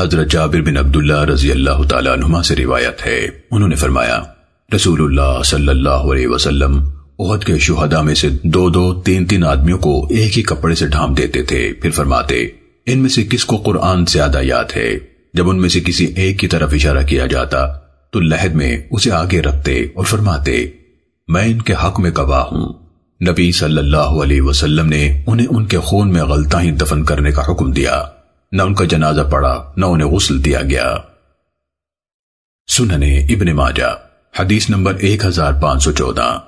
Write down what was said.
حضرت جابر بن عبداللہ رضی اللہ تعالیٰ عنہما سے روایت ہے۔ انہوں نے فرمایا، رسول اللہ صلی اللہ علیہ وسلم احد کے شہداء میں سے دو دو تین تین آدمیوں کو ایک ہی کپڑے سے ڈھانپ دیتے تھے۔ پھر فرماتے، ان میں سے کس کو قرآن زیادہ یاد ہے؟ جب ان میں سے کسی ایک کی طرف اشارہ کیا جاتا، تو لہد میں اسے آگے رکھتے اور فرماتے، میں ان کے حق میں گواہ ہوں۔ نبی صلی اللہ علیہ وسلم نے انہیں ان کے خون میں غلطہ ہی دفن کرنے کا حکم دیا۔ نہ ان کا جنازہ پڑا، نہ انہیں غسل دیا گیا۔ سننے ابن ماجہ، حدیث نمبر 1514